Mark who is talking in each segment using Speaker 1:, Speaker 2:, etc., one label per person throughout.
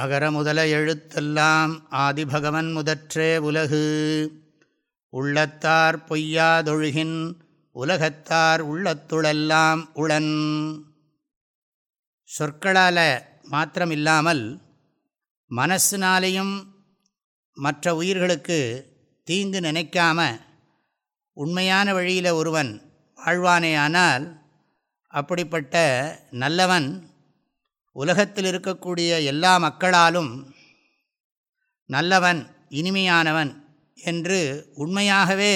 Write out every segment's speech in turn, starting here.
Speaker 1: அகர முதல எழுத்தெல்லாம் ஆதிபகவன் முதற்றே உலகு உள்ளத்தார் பொய்யாதொழுகின் உலகத்தார் உள்ளத்துளெல்லாம் உளன் சொற்களால் மாத்திரமில்லாமல் மனசினாலேயும் மற்ற உயிர்களுக்கு தீங்கு நினைக்காம உண்மையான வழியில் ஒருவன் வாழ்வானேயானால் அப்படிப்பட்ட நல்லவன் உலகத்தில் இருக்கக்கூடிய எல்லா மக்களாலும் நல்லவன் இனிமையானவன் என்று உண்மையாகவே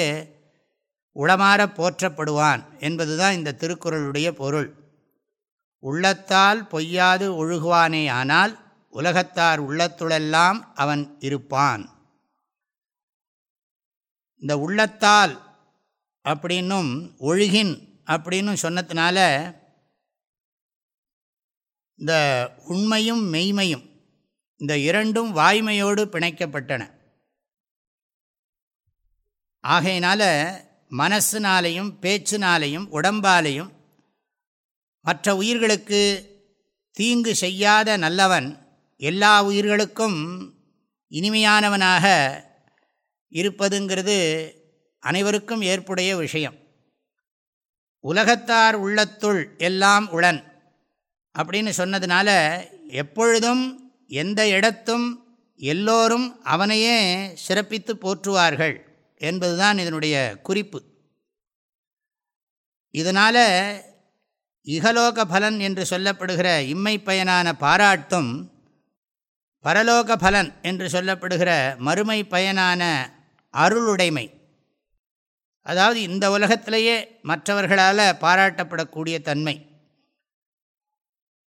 Speaker 1: உளமாற போற்றப்படுவான் என்பதுதான் இந்த திருக்குறளுடைய பொருள் உள்ளத்தால் பொய்யாது ஒழுகுவானே ஆனால் உலகத்தார் உள்ளத்துளெல்லாம் அவன் இருப்பான் இந்த உள்ளத்தால் அப்படின்னும் ஒழுகின் அப்படின்னு சொன்னதுனால இந்த உண்மையும் மெய்மையும் இந்த இரண்டும் வாய்மையோடு பிணைக்கப்பட்டன ஆகையினால மனசினாலையும் பேச்சினாலையும் உடம்பாலையும் மற்ற உயிர்களுக்கு தீங்கு செய்யாத நல்லவன் எல்லா உயிர்களுக்கும் இனிமையானவனாக இருப்பதுங்கிறது அனைவருக்கும் ஏற்புடைய விஷயம் உலகத்தார் உள்ளத்துள் எல்லாம் உளன் அப்படின்னு சொன்னதுனால எப்பொழுதும் எந்த இடத்தும் எல்லோரும் அவனையே சிறப்பித்து போற்றுவார்கள் என்பதுதான் இதனுடைய குறிப்பு இதனால் இகலோக பலன் என்று சொல்லப்படுகிற இம்மை பயனான பாராட்டும் பரலோக பலன் என்று சொல்லப்படுகிற மறுமை பயனான அருளுடைமை அதாவது இந்த உலகத்திலேயே மற்றவர்களால் பாராட்டப்படக்கூடிய தன்மை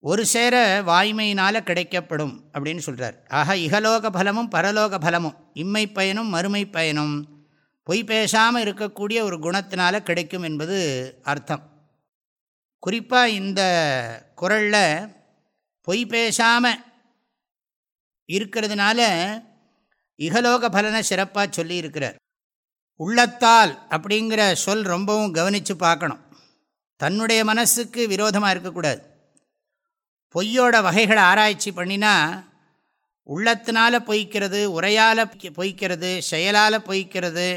Speaker 1: ஒரு சேர வாய்மையினால் கிடைக்கப்படும் அப்படின்னு சொல்கிறார் ஆக இகலோக பலமும் பரலோக பலமும் இம்மை பயனும் மறுமை பயனும் பொய் பேசாமல் இருக்கக்கூடிய ஒரு குணத்தினால் கிடைக்கும் என்பது அர்த்தம் குறிப்பாக இந்த குரலில் பொய் பேசாமல் இருக்கிறதுனால இகலோக பலனை சிறப்பாக சொல்லியிருக்கிறார் உள்ளத்தால் அப்படிங்கிற சொல் ரொம்பவும் கவனித்து பார்க்கணும் தன்னுடைய மனசுக்கு விரோதமாக இருக்கக்கூடாது பொய்யோட வகைகளை ஆராய்ச்சி பண்ணினா உள்ளத்தினால பொய்க்கிறது உரையால் பொய்க்கிறது செயலால் பொய்க்கிறது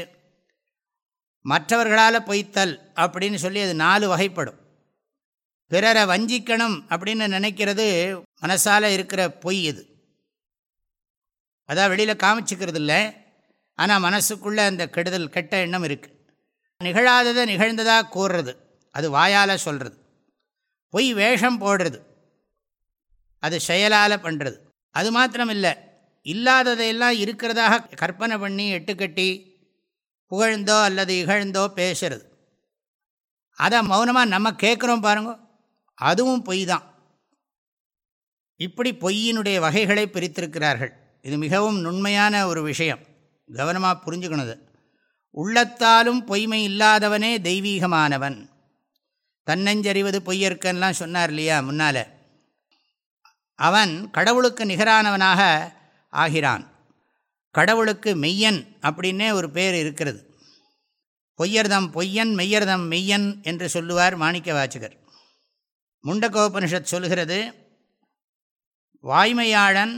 Speaker 1: மற்றவர்களால் பொய்த்தல் அப்படின்னு சொல்லி அது நாலு வகைப்படும் பிறரை வஞ்சிக்கணும் அப்படின்னு நினைக்கிறது மனசால் இருக்கிற பொய் இது அதான் வெளியில் காமிச்சிக்கிறது இல்லை ஆனால் மனசுக்குள்ளே அந்த கெடுதல் கெட்ட எண்ணம் இருக்குது நிகழாததை நிகழ்ந்ததாக கூறுறது அது வாயால் சொல்கிறது பொய் வேஷம் போடுறது அது செயலால் பண்ணுறது அது மாத்திரம் இல்லை இல்லாததையெல்லாம் இருக்கிறதாக கற்பனை பண்ணி எட்டுக்கட்டி புகழ்ந்தோ அல்லது இகழ்ந்தோ பேசுறது அதை மௌனமாக நம்ம கேட்குறோம் பாருங்க அதுவும் பொய் தான் இப்படி பொய்யினுடைய வகைகளை பிரித்திருக்கிறார்கள் இது மிகவும் நுண்மையான ஒரு விஷயம் கவனமாக புரிஞ்சுக்கணுது உள்ளத்தாலும் பொய்மை இல்லாதவனே தெய்வீகமானவன் தன்னஞ்சறிவது பொய்யற்கன்லாம் சொன்னார் இல்லையா முன்னால் அவன் கடவுளுக்கு நிகரானவனாக ஆகிறான் கடவுளுக்கு மெய்யன் அப்படின்னே ஒரு பேர் இருக்கிறது பொய்யர்தம் பொய்யன் மெய்யர்தம் மெய்யன் என்று சொல்லுவார் மாணிக்க வாச்சகர் முண்டகோபனிஷத் சொல்கிறது வாய்மையாளன்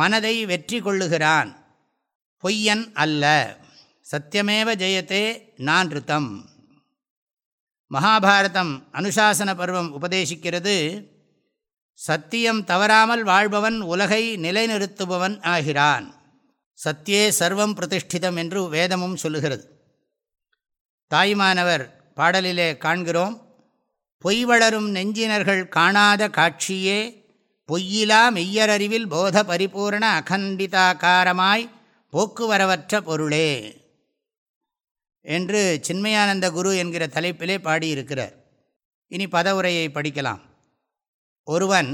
Speaker 1: மனதை வெற்றி கொள்ளுகிறான் பொய்யன் அல்ல சத்தியமேவ ஜெயத்தே நான் ரித்தம் மகாபாரதம் அனுசாசன பருவம் உபதேசிக்கிறது சத்தியம் தவறாமல் வாழ்பவன் உலகை நிலைநிறுத்துபவன் ஆகிறான் சத்தியே சர்வம் பிரதிஷ்டிதம் என்று வேதமும் சொல்லுகிறது தாய்மானவர் பாடலிலே காண்கிறோம் பொய் வளரும் நெஞ்சினர்கள் காணாத காட்சியே பொய்யிலா மெய்யரறிவில் போத பரிபூர்ண அகண்டிதாகாரமாய் போக்குவரவற்ற பொருளே என்று சின்மயானந்த குரு என்கிற தலைப்பிலே பாடியிருக்கிறார் இனி பதவுரையை படிக்கலாம் ஒருவன்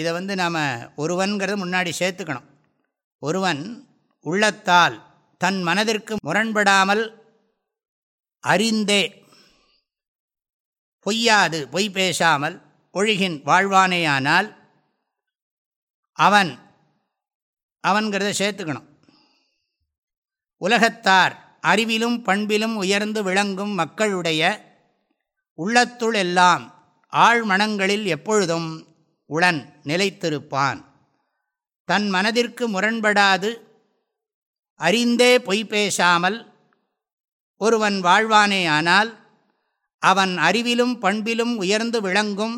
Speaker 1: இதை வந்து நாம் ஒருவன்கிறத முன்னாடி சேர்த்துக்கணும் ஒருவன் உள்ளத்தால் தன் மனதிற்கு முரண்படாமல் அறிந்தே பொய்யாது பொய் பேசாமல் ஒழுகின் வாழ்வானேயானால் அவன் அவன்கிறத சேர்த்துக்கணும் உலகத்தார் அறிவிலும் பண்பிலும் உயர்ந்து விளங்கும் மக்களுடைய உள்ளத்துள் எல்லாம் ஆழ்மனங்களில் எப்பொழுதும் உளன் நிலைத்திருப்பான் தன் மனதிற்கு முரண்படாது அறிந்தே பொய் பேசாமல் ஒருவன் வாழ்வானே ஆனால் அவன் அறிவிலும் பண்பிலும் உயர்ந்து விளங்கும்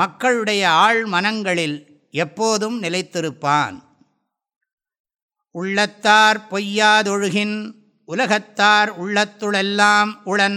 Speaker 1: மக்களுடைய ஆழ் மனங்களில் எப்போதும் நிலைத்திருப்பான் உள்ளத்தார் பொய்யாதொழுகின் உலகத்தார் உள்ளத்துளெல்லாம் உளன்